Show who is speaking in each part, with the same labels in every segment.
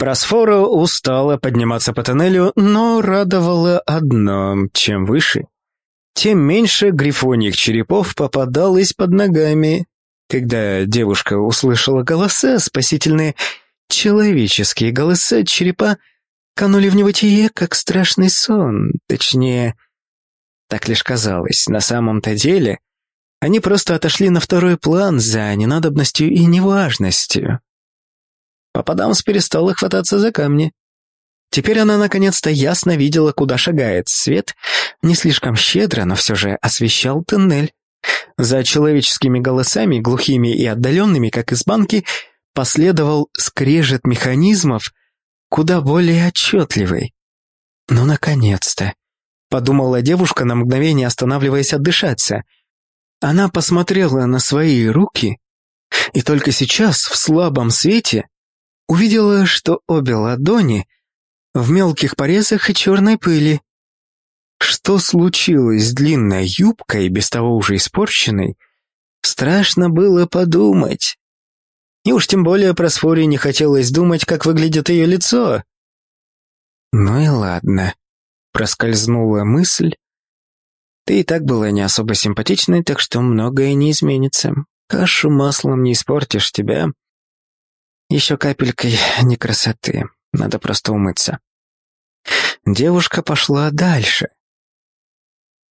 Speaker 1: Просфора устала подниматься по тоннелю, но радовало одно – чем выше, тем меньше грифоньих черепов попадалось под ногами. Когда девушка услышала голоса, спасительные человеческие голоса черепа канули в небытие, как страшный сон. Точнее, так лишь казалось. На самом-то деле, они просто отошли на второй план за ненадобностью и неважностью. Попадамс перестала хвататься за камни. Теперь она наконец-то ясно видела, куда шагает. Свет не слишком щедро, но все же освещал туннель. За человеческими голосами, глухими и отдаленными, как из банки, последовал скрежет механизмов, куда более отчетливый. «Ну, наконец-то!» — подумала девушка, на мгновение останавливаясь отдышаться. Она посмотрела на свои руки, и только сейчас, в слабом свете, увидела, что обе ладони в мелких порезах и черной пыли. Что случилось с длинной юбкой, без того уже испорченной, страшно было подумать. И уж тем более про Сфоре не хотелось думать, как выглядит ее лицо. Ну и ладно, проскользнула мысль. Ты и так была не особо симпатичной, так что многое не изменится. Кашу маслом не испортишь тебя. Еще капелькой не красоты. Надо просто умыться. Девушка пошла дальше.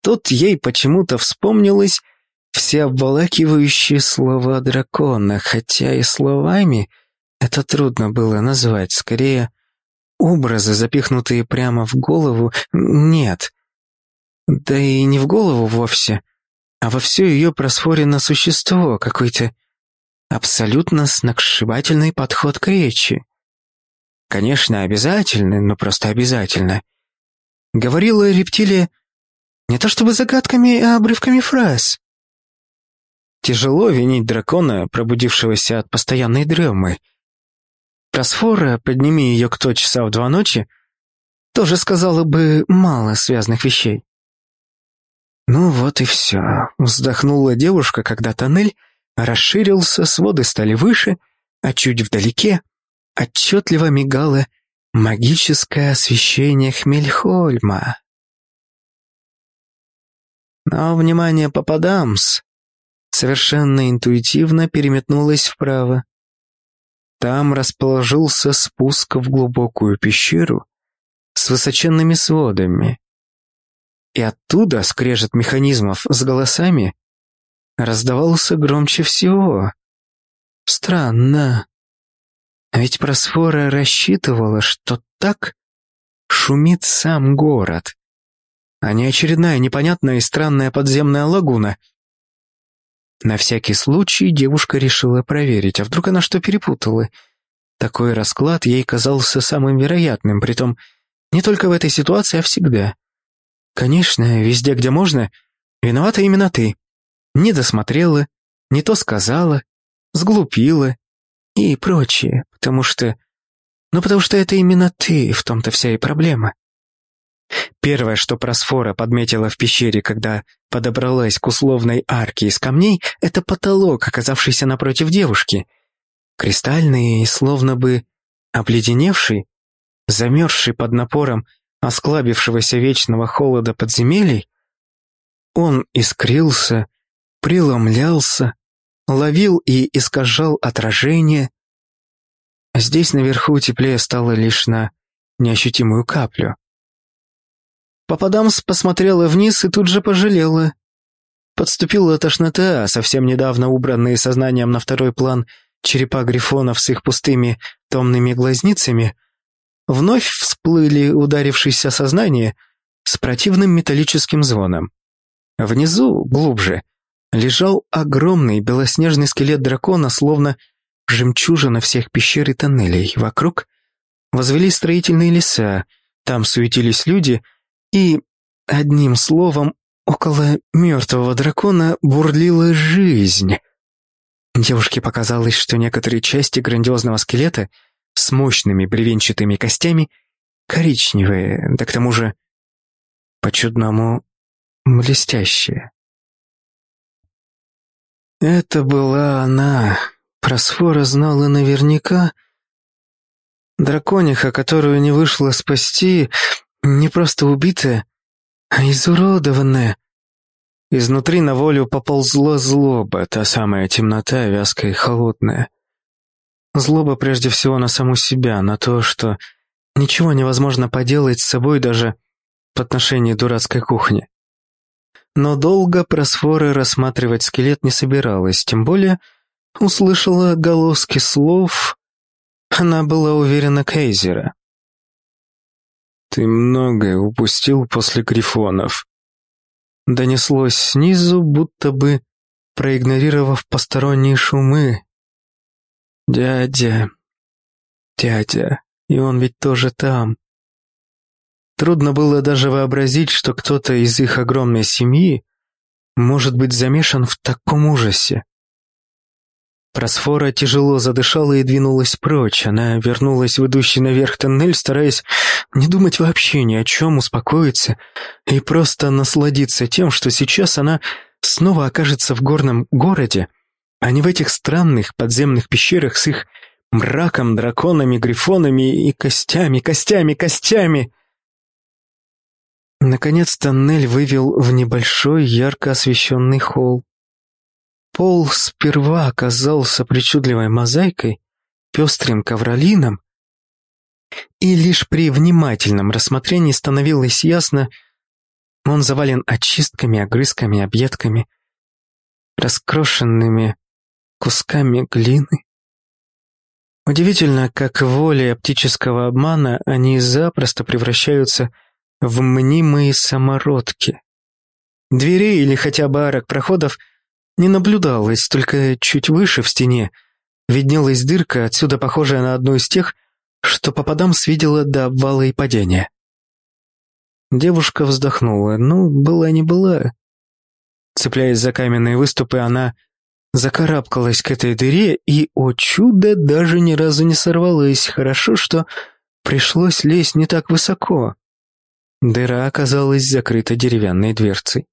Speaker 1: Тут ей почему-то вспомнилось все обволакивающие слова дракона, хотя и словами это трудно было назвать, скорее образы, запихнутые прямо в голову, нет. Да и не в голову вовсе, а во все ее просфорено существо, какой-то Абсолютно сногсшибательный подход к речи. Конечно, обязательно, но просто обязательно. Говорила рептилия не то чтобы загадками, а обрывками фраз. Тяжело винить дракона, пробудившегося от постоянной дремы. Просфора, подними ее кто часа в два ночи, тоже сказала бы мало связанных вещей. Ну вот и все, вздохнула девушка, когда тоннель расширился, своды стали выше, а чуть вдалеке отчетливо мигало магическое освещение Хмельхольма. Но внимание попадамс совершенно интуитивно переметнулось вправо. Там расположился спуск в глубокую пещеру с высоченными сводами. И оттуда скрежет механизмов с голосами раздавался громче всего. Странно. Ведь Просфора рассчитывала, что так шумит сам город, а не очередная непонятная и странная подземная лагуна. На всякий случай девушка решила проверить, а вдруг она что перепутала. Такой расклад ей казался самым вероятным, притом не только в этой ситуации, а всегда. Конечно, везде, где можно, виновата именно ты не досмотрела, не то сказала, сглупила и прочее, потому что... Ну, потому что это именно ты, в том-то вся и проблема. Первое, что Просфора подметила в пещере, когда подобралась к условной арке из камней, это потолок, оказавшийся напротив девушки. Кристальный словно бы обледеневший, замерзший под напором осклабившегося вечного холода подземелий, он искрился, преломлялся, ловил и искажал отражение. Здесь наверху теплее стало лишь на неощутимую каплю. Попадамс посмотрела вниз и тут же пожалела. Подступила тошнота, а совсем недавно убранные сознанием на второй план черепа грифонов с их пустыми томными глазницами вновь всплыли, ударившись о сознание, с противным металлическим звоном. Внизу, глубже, лежал огромный белоснежный скелет дракона, словно жемчужина всех пещер и тоннелей. Вокруг возвели строительные леса, там суетились люди, и, одним словом, около мертвого дракона бурлила жизнь. Девушке показалось, что некоторые части грандиозного скелета с мощными бревенчатыми костями коричневые, да к тому же по-чудному блестящие. Это была она. Просфора знала наверняка, Дракониха, которую не вышло спасти, не просто убитая, а изуродованная. Изнутри на волю поползла злоба, та самая темнота, вязкая и холодная. Злоба прежде всего на саму себя, на то, что ничего невозможно поделать с собой даже в отношении дурацкой кухни. Но долго просфоры рассматривать скелет не собиралась, тем более услышала голоски слов. Она была уверена Кейзера. «Ты многое упустил после грифонов», донеслось снизу, будто бы проигнорировав посторонние шумы. «Дядя, дядя, и он ведь тоже там». Трудно было даже вообразить, что кто-то из их огромной семьи может быть замешан в таком ужасе. Просфора тяжело задышала и двинулась прочь. Она вернулась в идущий наверх тоннель, стараясь не думать вообще ни о чем, успокоиться и просто насладиться тем, что сейчас она снова окажется в горном городе, а не в этих странных подземных пещерах с их мраком, драконами, грифонами и костями, костями, костями. Наконец тоннель вывел в небольшой ярко освещенный холл. Пол сперва оказался причудливой мозаикой, пестрым ковролином, и лишь при внимательном рассмотрении становилось ясно, он завален очистками, огрызками, объедками, раскрошенными кусками глины. Удивительно, как волей оптического обмана они запросто превращаются в мнимые самородки. Дверей или хотя бы арок проходов не наблюдалось, только чуть выше в стене виднелась дырка, отсюда похожая на одну из тех, что попадам свидела до обвала и падения. Девушка вздохнула. Ну, была не была. Цепляясь за каменные выступы, она закарабкалась к этой дыре и, о чудо, даже ни разу не сорвалась. Хорошо, что пришлось лезть не так высоко. Дыра оказалась закрыта деревянной дверцей.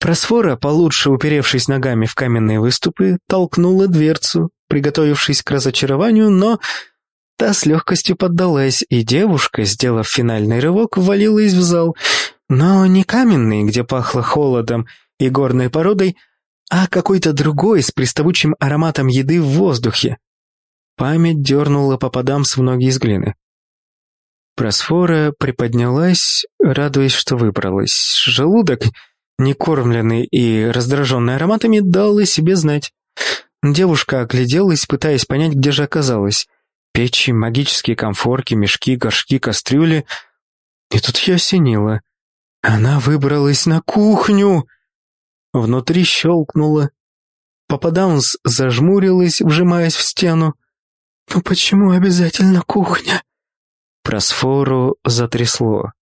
Speaker 1: Просфора, получше уперевшись ногами в каменные выступы, толкнула дверцу, приготовившись к разочарованию, но Та с легкостью поддалась, и девушка, сделав финальный рывок, ввалилась в зал, но не каменный, где пахло холодом и горной породой, а какой-то другой с приставучим ароматом еды в воздухе. Память дернула попадам с многие из глины. Просфора приподнялась, радуясь, что выбралась. Желудок, некормленный и раздраженный ароматами, дал о себе знать. Девушка огляделась, пытаясь понять, где же оказалась печи, магические комфорки, мешки, горшки, кастрюли. И тут я осенила. Она выбралась на кухню. Внутри щелкнуло. Попадаунс зажмурилась, вжимаясь в стену. «Ну почему обязательно кухня?» Просфору затрясло.